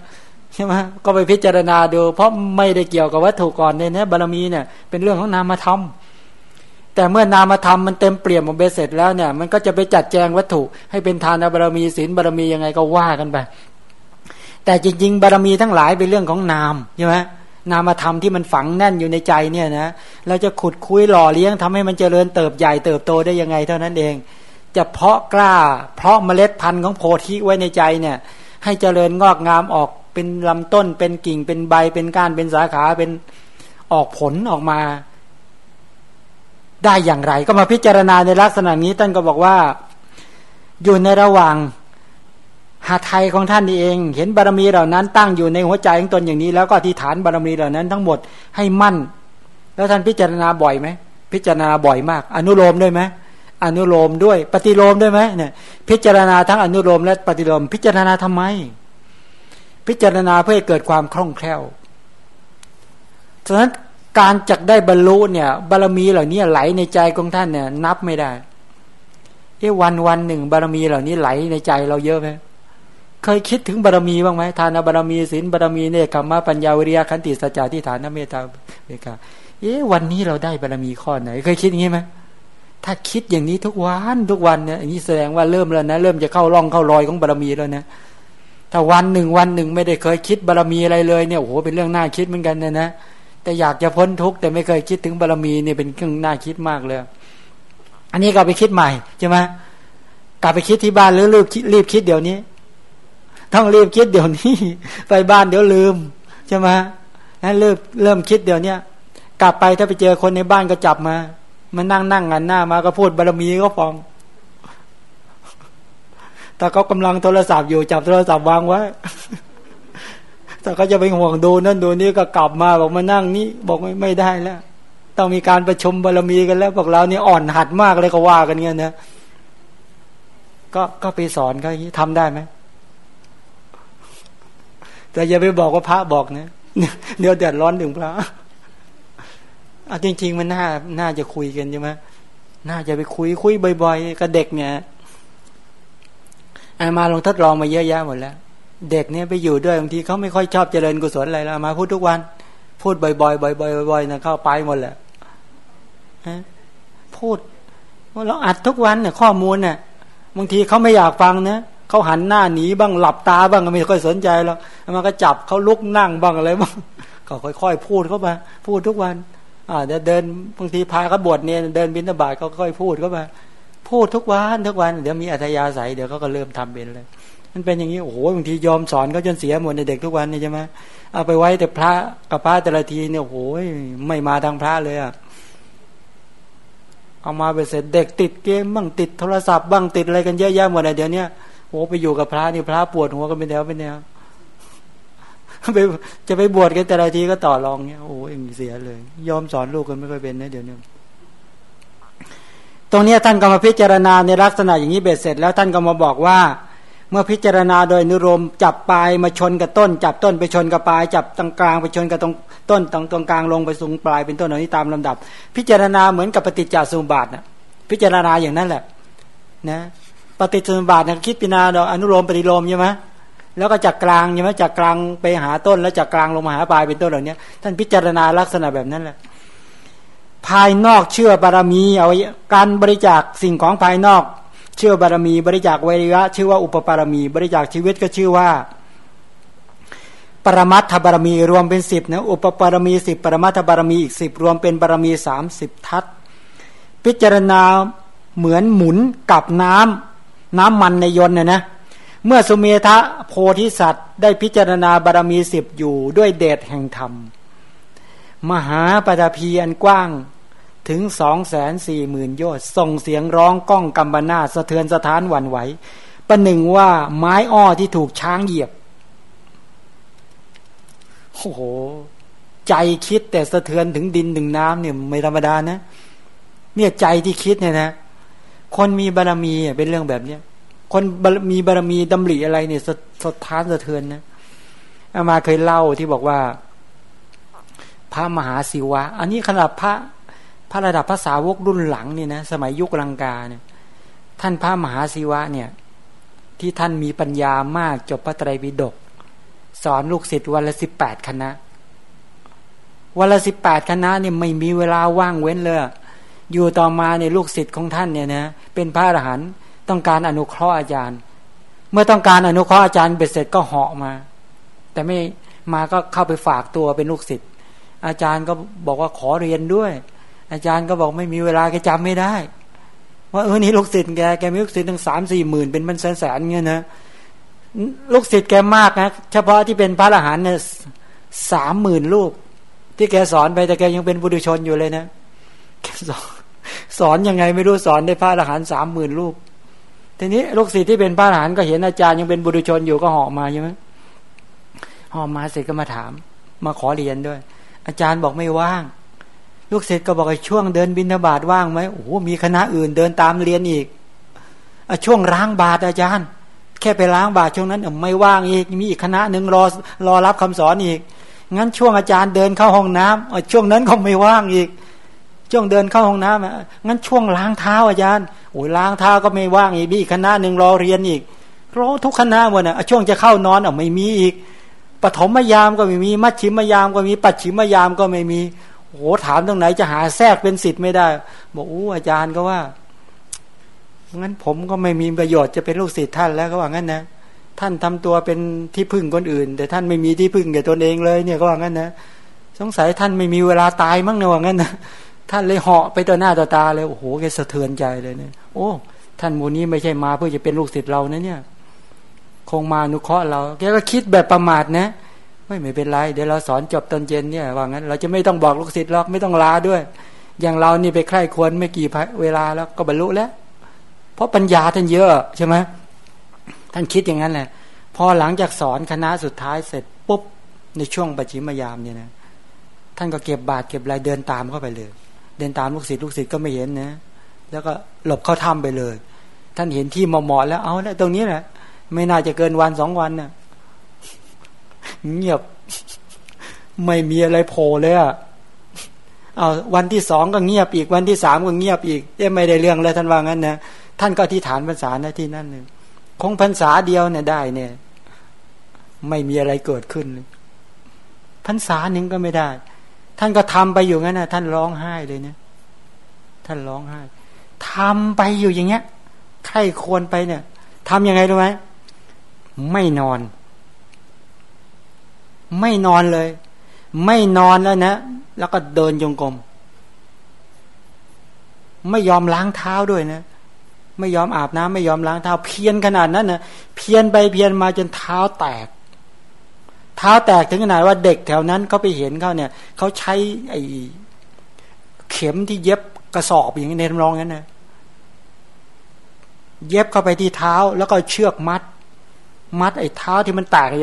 ใช่ไหมก็ไปพิจารณาดู เพราะไม่ได้เกี่ยวกับวัตถุก่อนในนี้บารมีเนี่ยเป็นเรื่องของนามธรรมแต่เมื่อนามธรรมมันเต็มเปี่ยมหมดเบสเสร็จแล้วเนี่ย มันก็จะไปจัดแจงวัตถุ ให้เป็นทานบารมีศีลบารมียังไงก็ว่ากันไปแต่จริง ๆ บารมีทั้งหลายเป็นเรื่องของนามใช่ไหม นามธรรมที่มันฝังแน่นอยู่ในใจเนี่ยนะเราจะขุดคุยหล่อเลี้ยงทำให้มันเจริญเติบใหญ่เติบโตได้ยังไง เท่านั้นเอง จะเพาะกล้า เพราะเมล็ดพันธุ์ของโพธิไว้ในใจเนี่ย ให้เจริญงอกงามออกเป็นลำต้น เป็นกิ่งเป็นใบเป็นก้านเป็นสาขาเป็นออกผลออกมา ได้อย่างไร ก็มาพิจารณาในลักษณะนี้ท่านก็บอกว่า อยู่ในระหว่าง หาไทยของท่านเอง เห็นบารมีเหล่านั้น ตั้งอยู่ในหัวใจของตนอย่างนี้ แล้วก็อธิษฐานบารมีเหล่านั้นทั้งหมดให้มั่น แล้วท่านพิจารณาบ่อยไหมพิจารณาบ่อยมาก อนุโลมด้วยไหมอนุโลมด้วย ปฏิโลมด้วยไหมเนี่ย พิจารณาทั้งอนุโลมและปฏิโลม พิจารณาทำไม พิจารณาเพื่อให้เกิดความคล่องแคล่วฉะนั้นการจักได้บรรลุเนี่ย บารมีเหล่านี้ไหลในใจของท่านเนี่ย นับไม่ได้เอ้วันวันหนึ่ง บารมีเหล่านี้ไหลในใจเราเยอะไหม เคยคิดถึงบารมีบ้างไหมทานบารมีศีลบารมีเนคขมะปัญญาวิริยะขันติสัจจะที่ฐานเมตตาเมกาเอ๊ะวันนี้เราได้บารมีข้อไหน เคยคิดอย่างนี้ไหมถ้าคิดอย่างนี้ทุกวันทุกวันเนี่ยอย่างนี้แสดงว่าเริ่มแล้วนะเริ่มจะเข้าร่องเข้ารอยของบารมีแล้วนะถ้าวันหนึ่งวันหนึ่งไม่ได้เคยคิดบารมีอะไรเลยเนี่ยโอ้โหเป็นเรื่องน่าคิดเหมือนกันนะนะแต่อยากจะพ้นทุกข์แต่ไม่เคยคิดถึงบารมีเนี่ยเป็นเรื่องน่าคิดมากเลย อันนี้ก็ไปคิดใหม่ใช่ไหมกลับไปคิดที่บ้านหรือรีบรีบคิดเดี๋ยวนี้ ต้องรีบคิดเดี๋ยวนี้ ไปบ้านเดี๋ยวลืมใช่ไหมนั้นเริ่มเริ่มคิดเดี๋ยวเนี้ยกลับไปถ้าไปเจอคนในบ้านก็จับมา มันนั่งนั่งกันหน้ามาก็พูดบารมีก็ฟังแต่เขากำลังโทรศัพท์อยู่จับโทรศัพท์วางไว้แต่เขาจะไปห่วงดูนั่นดูนี่ก็กลับมาบอกมานั่งนี่บอกไม่ไม่ได้แล้ว ต้องมีการประชุมบารมีกันแล้วพวกเรานี่อ่อนหัดมากเลยก็ว่ากันเงี้ยนะก็ก็ไปสอนเขาอย่างนี้ทำได้ไหม แต่อย่าไปบอกว่าพระบอกนะเดี๋ยวเดือดร้อนถึงพระอาจริง ๆ มันน่าน่าจะคุยกันใช่ไหมน่าจะไปคุยคุยบ่อยๆกับเด็กเนี่ยอามาลองทดลองมาเยอะแยะหมดแล้ว เด็กเนี่ยไปอยู่ด้วยบางทีเขาไม่ค่อยชอบเจริญกุศลอะไรแล้วมาพูดทุกวัน พูดบ่อยๆบ่อยๆบ่อยๆนะเข้าไปหมดแหละพูดเราอัดทุกวันเนี่ยข้อมูลเนี่ยบางทีเขาไม่อยากฟังนะ เขาหันหน้าหนีบ้างหลับตาบ้างก็ไม่ค่อยสนใจแล้วมันก็จับเขาลุกนั่งบ้างอะไรบ้างก็ค่อยๆพูดเข้าไปพูดทุกวันอ่าเดินบางทีพาเขาบวชเนี่ยเดินบินตบาทเขาค่อยพูดเข้าไปพูดทุกวันทุกวันเดี๋ยวมีอัธยาศัยเดี๋ยวเขาก็เริ่มทำเป็นเลย มันเป็นอย่างนี้โอ้โหบางทียอมสอนก็จนเสียหมดในเด็กทุกวันนี่ใช่ไหมเอาไปไว้แต่พระกับพระแต่ละทีเนี่ยโอ้โหไม่มาทางพระเลยอะเอามาไปเสร็จเด็กติดเกมบ้างติดโทรศัพท์บ้างติดอะไรกันเยอะแยะหมดเลยเดี๋ยวนี้ โอ้ไปอยู่กับพระนี่พระปวดหัวกันเป็นแนวเป็นแนวไปจะไปบวชกันแต่ละทีก็ต่อรองเนี่ยโอ้ยเสียเลย ยอมสอนลูกกันไม่ค่อยเป็นนะเดี๋ยวนี้ตรงนี้ท่านก็มาพิจารณาในลักษณะอย่างนี้เบ็ดเสร็จแล้วท่านก็มาบอกว่า เมื่อพิจารณาโดยนิรมจับปลายมาชนกับต้น จับต้นไปชนกับปลาย จับตรงกลางไปชนกับตรงต้นตรงตรงกลางลงไปสูงปลายเป็นต้นเหล่านี้ตามลำดับ พิจารณาเหมือนกับปฏิจจสมุปบาทนะพิจารณาอย่างนั้นแหละ นะ ปฏิจจสมบาทนะคิดพิจาดอกอนุโลมปฏิโลมใช่ไหมแล้วก็จากกลางใช่ไหมจากกลางไปหาต้น แล้วจากกลางลงมาหาปลายเป็นต้นเหล่านี้ท่านพิจารณาลักษณะแบบนั้นแหละภายนอกเชื่อบารมีเอาการบริจาคสิ่งของภายนอก เชื่อบารมี บริจาควิริยะ ชื่อว่าอุปปารมี บริจาคชีวิตก็ชื่อว่า ปรมัตถบารมีรวมเป็นสิบนะอุปปารมีสิบปรมัตถบารมีอีกสิบรวมเป็นบารมีสามสิบทัศพิจารณาเหมือนหมุนกับน้ำ น้ำมันในยนต์นะนะ เมื่อสุเมธะโพธิสัตว์ ได้พิจารณาบารมีสิบอยู่ด้วยเดชแห่งธรรม มหาปฐพีอันกว้างถึงสองแสนสี่หมื่นโยชน์ส่งเสียงร้องก้องกำบนาสะเทือนสถานหวั่นไหวประหนึ่งว่าไม้อ้อที่ถูกช้างเหยียบโอ้โห ใจคิดแต่สะเทือนถึงดินถึงน้ำเนี่ยไม่ธรรมดานะ เนี่ยใจที่คิดเนี่ยนะ คนมีบารมีเป็นเรื่องแบบเนี้ยคนมีบารมีดำริอะไรเนี่ยสะท้านสะเทือนนะอามาเคยเล่าที่บอกว่า พระมหาศิวะ อันนี้ขนาดพระพระระดับภาษาวกรุ่นหลังเนี่ยนะสมัยยุคลังกาเนี่ย ท่านพระมหาศิวะเนี่ย ที่ท่านมีปัญญามากจบพระไตรปิฎกสอนลูกศิษย์วันละสิบแปดคณะวันละสิบแปดคณะเนี่ยไม่มีเวลาว่างเว้นเลย อยู่ต่อมาในลูกศิษย์ของท่านเนี่ยนะเป็นพระอรหันต์ต้องการอนุเคราะห์อาจารย์ เมื่อต้องการอนุเคราะห์อาจารย์เบ็ดเสร็จก็เหาะมา แต่ไม่มาก็เข้าไปฝากตัวเป็นลูกศิษย์อาจารย์ก็บอกว่าขอเรียนด้วย อาจารย์ก็บอกไม่มีเวลาแกจำไม่ได้ ว่าเออนี่ลูกศิษย์แกแกมีลูกศิษย์ตั้งสามสี่หมื่นเป็นมันแสนแสนเงี้ยนะลูกศิษย์แกมากนะเฉพาะที่เป็นพระอรหันต์เนี่ยสามหมื่นลูก ที่แกสอนไปแต่แกยังเป็นบุตรชนอยู่เลยนะแกสอน สอนยังไงไม่รู้สอนได้พระอรหันต์สามหมื่นลูกทีนี้ลูกศิษย์ที่เป็นพระอรหันต์ก็เห็นอาจารย์ยังเป็นบุตรชนอยู่ก็ห่อมาใช่ไหมห่อมาเสร็จก็มาถาม มาขอเรียนด้วย อาจารย์บอกไม่ว่าง ลูกศิษย์ก็บอกไอ้ช่วงเดินบินทบาทว่างไหมโอ้โหมีคณะอื่นเดินตามเรียนอีกอช่วงล้างบาตรอาจารย์ แค่ไปล้างบาตรช่วงนั้นไม่ว่างอีกมีอีกคณะหนึ่งรอรอรับคำสอนอีกงั้นช่วงอาจารย์เดินเข้าห้องน้ำช่วงนั้นก็ไม่ว่างอีก ช่วงเดินเข้าห้องน้ำงั้นช่วงล้างเท้าอาจารย์โอ้ยล้างเท้าก็ไม่ว่างอีกมีคณะหนึ่งรอเรียนอีกรอทุกคณะหมดนะช่วงจะเข้านอนอะไม่มีอีกปฐมยามก็ไม่มี มัชชิมยามก็มี ปัจฉิมยามก็ไม่มีโอ้ถามตรงไหนจะหาแทรกเป็นสิทธิ์ไม่ได้บอกโอ้อาจารย์ก็ว่างั้นผมก็ไม่มีประโยชน์จะเป็นลูกศิษย์ท่านแล้วก็ว่างั้นนะท่านทำตัวเป็นที่พึ่งคนอื่น แต่ท่านไม่มีที่พึ่งแก่ตนเองเลย เนี่ยก็ว่างั้นนะสงสัยท่านไม่มีเวลาตายมั้งเนี่ยว่างั้นนะ ท่านเลยเหาะไปต่อหน้าต่อตาเลยโอ้โหแกสะเทือนใจเลยเนี่ยโอ้ท่านมูนี้ไม่ใช่มาเพื่อจะเป็นลูกศิษย์เรานะเนี่ย คงมานุเคราะห์เรา แกก็คิดแบบประมาทนะ ไม่ไม่เป็นไร เดี๋ยวเราสอนจบตอนเย็นเนี่ยว่างั้น เราจะไม่ต้องบอกลูกศิษย์หรอกไม่ต้องลาด้วย อย่างเรานี่ไปใคร่ควรไม่กี่เวลาแล้วก็บรรลุแล้ว เพราะปัญญาท่านเยอะใช่ไหมท่านคิดอย่างนั้นแหละพอหลังจากสอนคณะสุดท้ายเสร็จปุ๊บในช่วงปัจฉิมยามเนี่ยนะท่านก็เก็บบาตรเก็บอะไรเดินตามเข้าไปเลย เดินตามลูกศิษย์ลูกศิษย์ก็ไม่เห็นนะ แล้วก็หลบเข้าถ้ำไปเลย ท่านเห็นที่เหมาะแล้วเอาแล้วตรงนี้แหละไม่น่าจะเกินวันสองวันน่ะเงียบไม่มีอะไรโผล่เลยอะเอาวันที่สองก็เงียบอีกวันที่สามก็เงียบอีกเอ๊ไม่ได้เรื่องแล้วท่านว่างั้นนะท่านก็ที่ฐานพรรษาหน้าที่นั่นหนึ่งคงพรรษาเดียวเนี่ยได้เนี่ย ไม่มีอะไรเกิดขึ้นพรรษาหนึ่งก็ไม่ได้ ท่านก็ทำไปอยู่งั้นนะท่านร้องไห้เลยเนี่ยท่านร้องไห้ทำไปอยู่อย่างเงี้ยใครควรไปเนี่ย ทํำยังไงรู้ไหมไม่นอน ไม่นอนเลย ไม่นอนแล้วนะแล้วก็เดินจงกรมไม่ยอมล้างเท้าด้วยนะไม่ยอมอาบน้ำไม่ยอมล้างเท้า เพียนขนาดนั้นนะเพียนไปเพียนมาจนเท้าแตก เท้าแตกถึงขนาดว่าเด็กแถวนั้นเขาไปเห็นเขาเนี่ยเขาใช้ไอ้เข็มที่เย็บกระสอบอย่างนี้ในทำรองนั้นนะเย็บเข้าไปที่เท้าแล้วก็เชือกมัด มัดไอ้เท้าที่มันแตกเลย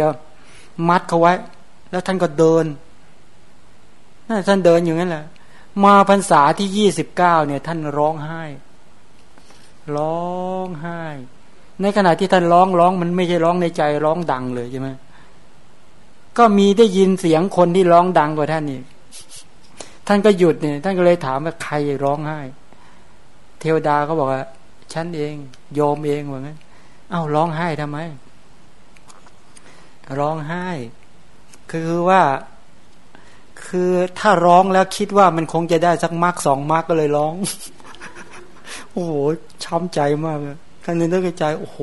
มัดเขาไว้ แล้วท่านก็เดินนั่นท่านเดินอยู่นั่นแหละมาพรรษาที่ยี่สิบเก้าเนี่ย ท่านร้องไห้ ร้องไห้ ในขณะที่ท่านร้องร้องมันไม่ใช่ร้องในใจร้องดังเลยใช่ไหม ก็มีได้ยินเสียงคนที่ร้องดังกว่าท่านนี่ท่านก็หยุดเนี่ย ท่านก็เลยถามว่าใครร้องไห้ เทวดาก็บอกว่าฉันเอง โยมเองว่างั้นเอ้าร้องไห้ทำไม ร้องไห้ คือว่า คือถ้าร้องแล้วคิดว่ามันคงจะได้สักมาร์กสองมาร์กก็เลยร้อง โอ้โหช้ำใจมากท่านนึกใจ โอ้โห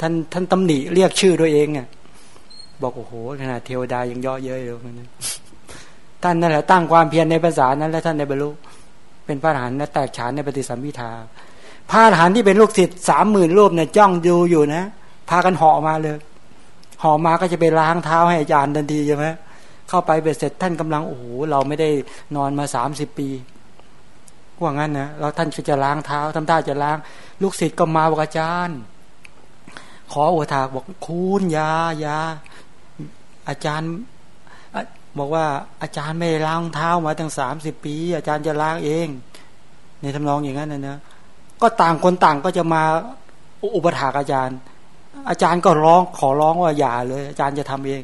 ท่านท่านตำหนิเรียกชื่อตัวเองอะ บอกโอ้โหขนาดเทวดายังย่อเย้ยเลยมันท่านนั่นแหละตั้งความเพียรในภาษานั้นแล้วท่านในบรรลุเป็นพระอรหันต์และแตกฉานในปฏิสัมพิทาพระอรหันต์ที่เป็นลูกศิษย์สามหมื่นรูปเนี่ยจ้องดูอยู่นะ พากันห่อมาเลยห่อมาก็จะไปล้างเท้าให้อาจารย์ทันทีใช่ไหมเข้าไปเบ็ดเสร็จท่านกำลังโอ้โหเราไม่ได้นอนมาสามสิบปีว่างั้นนะเราท่านจะล้างเท้าทำท่าจะล้าง ลูกศิษย์ก็มาบอกอาจารย์ ขออุทากบอกคุณยายา อาจารย์บอกว่าอาจารย์ไม่ล้างเท้ามาตั้งสามสิบปี อาจารย์จะล้างเอง ในทำนองอย่างนั้นนะเนะก็ต่างคนต่างก็จะมาอุปถากอาจารย์ อาจารย์ก็ร้องขอร้องว่าอย่าเลย อาจารย์จะทำเอง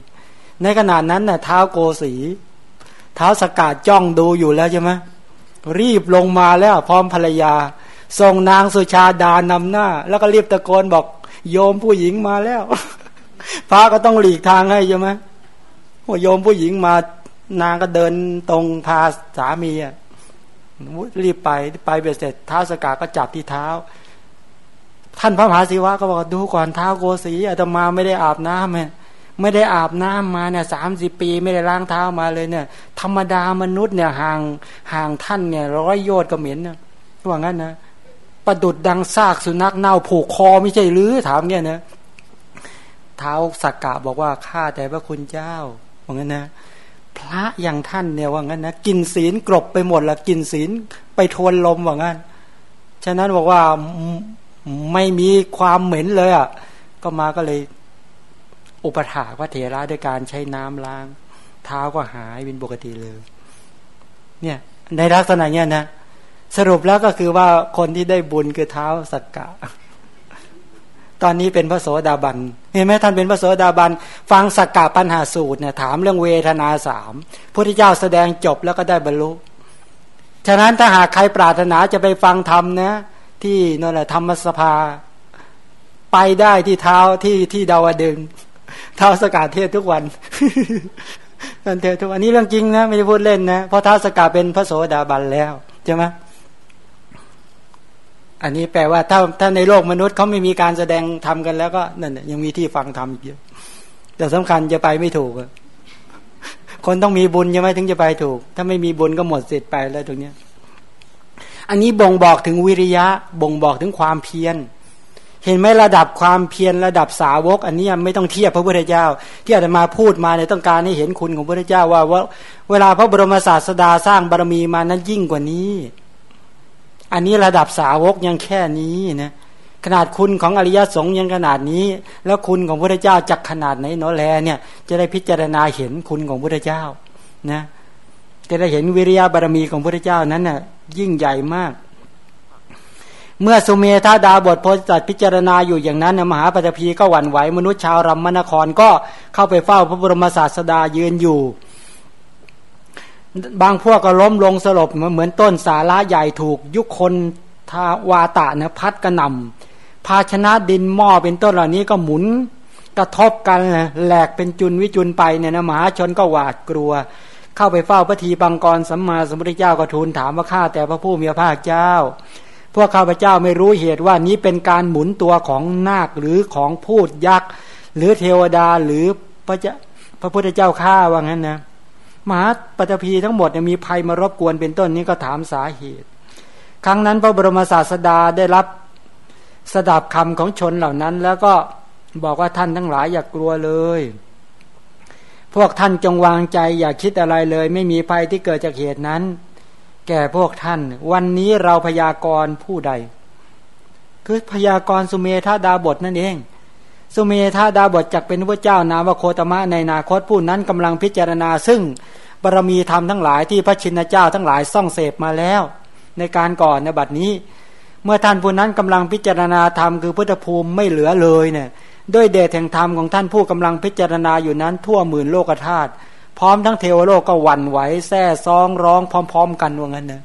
ในขนาดนั้นนะ่ะเท้าโกสีเท้าสกาดจ้องดูอยู่แล้วใช่ไหมรีบลงมาแล้วพร้อมภรรยาส่งนางสุชาดานำหน้า แล้วก็รีบตะโกนบอก โยมผู้หญิงมาแล้ว พระก็ต้องหลีกทางให้ใช่ไหม โยมผู้หญิงมานางก็เดินตรงพาสามีอะรีบไปไปเบ็ดเสร็จเท้าสกาก็จับที่เท้า ท่านพระมหาศิวะก็บอกดูก่อนเท้าโกสีอาตมาไม่ได้อาบน้ำเนี่ยไม่ได้อาบน้ำมาเนี่ยสามสิบปีไม่ได้ล้างเท้ามาเลยเนี่ย ธรรมดามนุษย์เนี่ยห่างห่างท่านเนี่ยร้อยโยชน์ก็เหม็นนะว่างั้นนะประดุดดังซากสุนัขเน่าผูกคอไม่ใช่หรือถามเนี่ยนะเท้าสักกะบอกว่าข้าแต่พระคุณเจ้า ว่างั้นนะ พระอย่างท่านเนี่ยว่างั้นนะกินศีลกรบไปหมดละกินศีลไปทวนลมว่างั้น ฉะนั้นบอกว่าไม่มีความเหม็นเลยอะก็มาก็เลยอุปถาพระเถระด้วยการใช้น้ำล้าง เท้าก็หายเป็นปกติเลย เนี่ยในลักษณะเนี้ยนะ สรุปแล้วก็คือว่าคนที่ได้บุญคือเท้าสักกะ ตอนนี้เป็นพระโสดาบันเห็นไหมท่านเป็นพระโสดาบันฟังสักกะปัญหาสูตรเนี่ยถามเรื่องเวทนาสามพระเจ้าแสดงจบแล้วก็ได้บรรลุฉะนั้นถ้าหากใครปรารถนาจะไปฟังธรรมนะ ที่นั่นแหละธรรมสภา ไปได้ที่เท้าที่ที่ดาวดึงเท้าสกาเทศทุกวันนันเทศทุกวันนี้เรื่องจริงนะไม่ได้พูดเล่นนะเพราะเท้าสกาเป็นพระโสดาบันแล้วใช่ไหม อันนี้แปลว่าถ้าถ้าในโลกมนุษย์เขาไม่มีการแสดงทำกันแล้วก็นั่นยังมีที่ฟังทำอีกเยอะแต่สำคัญจะไปไม่ถูกคนต้องมีบุญใช่ไหมถึงจะไปถูก ถ้าไม่มีบุญก็หมดสิทธิ์ไปแล้วตรงเนี้ยอันนี้บ่งบอกถึงวิริยะ บ่งบอกถึงความเพียรเห็นไหมระดับความเพียรระดับสาวก อันนี้ไม่ต้องเทียบพระพุทธเจ้า ที่อาจจะมาพูดมาในต้องการให้เห็นคุณของพระพุทธเจ้าว่าว่า เวลาพระบรมศาสดาสร้างบารมีมานั้นยิ่งกว่านี้ อันนี้ระดับสาวกยังแค่นี้นะขนาดคุณของอริยสงฆ์ยังขนาดนี้ แล้วคุณของพระเจ้าจักขนาดไหนเนอแลเนี่ยจะได้พิจารณาเห็นคุณของพระเจ้านะจะได้เห็นวิริยะบารมีของพระเจ้านั้นน่ะยิ่งใหญ่มาก เมื่อสุเมธาดาบทโพธิสัตว์พิจารณาอยู่อย่างนั้นมหาปฐพีก็หวั่นไหวมนุษย์ชาวรัมมนครก็เข้าไปเฝ้าพระบรมศาสดายืนอยู่ บางพวกก็ล้มลงสลบเหมือนต้นสาระใหญ่ถูก ยุคคนทาวาตะเนี่ยพัดกระหน่ำภาชนะดินหม้อเป็นต้นเหล่านี้ก็หมุนกระทบกันแหลกเป็นจุนวิจุนไปเนี่ยนะมหาชนก็หวาดกลัว เข้าไปเฝ้าพระทีบังกรสัมมาสัมพุทธเจ้าก็ทูลถามว่าข้าแต่พระผู้มีพระภาคเจ้า พวกข้าพเจ้าไม่รู้เหตุว่านี้เป็นการหมุนตัวของนาคหรือของพูดยักษ์ หรือเทวดาหรือพระเจ้าพระพุทธเจ้าข้าว่างั้นนะ มหาปฐพีทั้งหมดมีภัยมารบกวนเป็นต้นนี้ก็ถามสาเหตุ ครั้งนั้นพระบรมศาสดาได้รับสดับคำของชนเหล่านั้น แล้วก็บอกว่าท่านทั้งหลายอย่ากกลัวเลย พวกท่านจงวางใจอย่าคิดอะไรเลย ไม่มีภัยที่เกิดจากเหตุนั้น แก่พวกท่าน วันนี้เราพยากรณ์ผู้ใด คือพยากรณ์สุเมธาดาบทนั่นเอง สุเมธาดาบทจักเป็นพระเจ้านามวโคตมะในนาคตผู้นั้นกำลังพิจารณาซึ่งบารมีธรรมทั้งหลายที่พระชินเจ้าทั้งหลายส่องเสพมาแล้ว ในการก่อนในบัดนี้ เมื่อท่านผู้นั้นกำลังพิจารณาธรรมคือพุทธภูมิไม่เหลือเลยเนี่ยด้วยเดชแห่งธรรมของท่านผู้กำลังพิจารณาอยู่นั้นทั่วหมื่นโลกธาตุพร้อมทั้งเทวโลกก็หวั่นไหวแซ่ซองร้องพร้อม ๆ กันว่างั้นเนะ